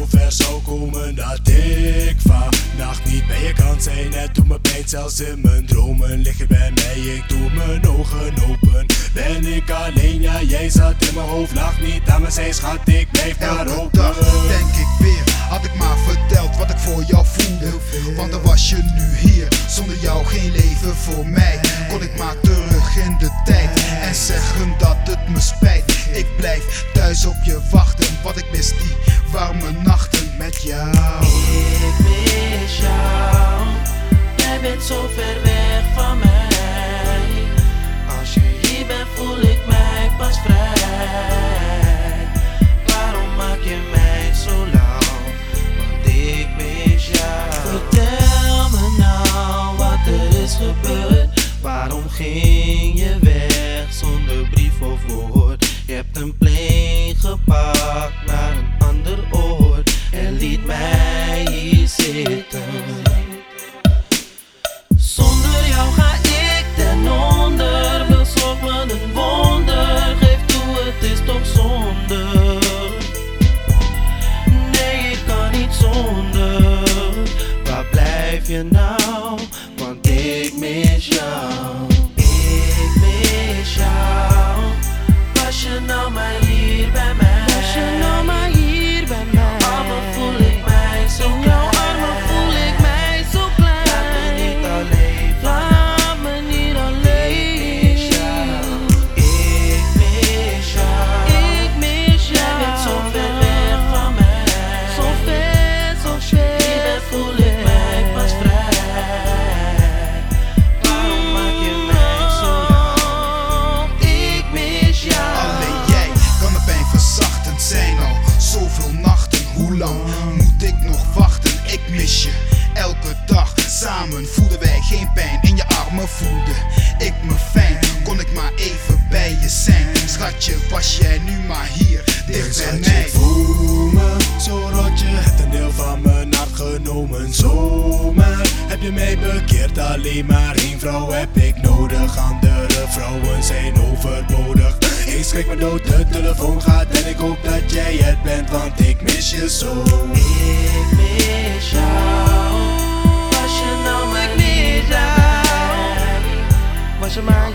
zover zou komen dat ik vannacht niet bij je kan zijn. Het doet me pijn, zelfs in mijn dromen lig je bij mij. Ik doe mijn ogen open. Ben ik alleen, ja, jij zat in mijn hoofd. Lach niet aan me, zij schat, ik blijf Elke open. dag denk ik weer, had ik maar verteld wat ik voor jou voelde. Want dan was je nu hier, zonder jou geen leven voor mij. Kon ik maar terug in de tijd en zeggen dat het me spijt. Ik blijf thuis op je wachten, wat ik mis die jou. Ik mis jou, jij bent zo ver weg van mij. Als je hier bent, voel ik mij pas vrij. Waarom maak je mij zo lauw? Want ik mis jou. Vertel me nou wat er is gebeurd. Waarom ging je weg zonder brief of woord? Je hebt een plane Nee, ik kan niet zonder. Waar blijf je nou? Want ik mis jou. Mis je elke dag. Samen voelden wij geen pijn. In je armen voelde ik me fijn. Kon ik maar even bij je zijn. Schatje, was jij nu maar hier dicht bij mij? voel me zo rot, je hebt een deel van mijn hart genomen. Zomaar heb je mij bekeerd, alleen maar één vrouw heb ik nodig. Andere vrouwen zijn overbodig. Ik schrik me dood, de telefoon gaat en ik hoop dat jij het bent, want ik mis je zo. Ik mis jou. Was je nou maar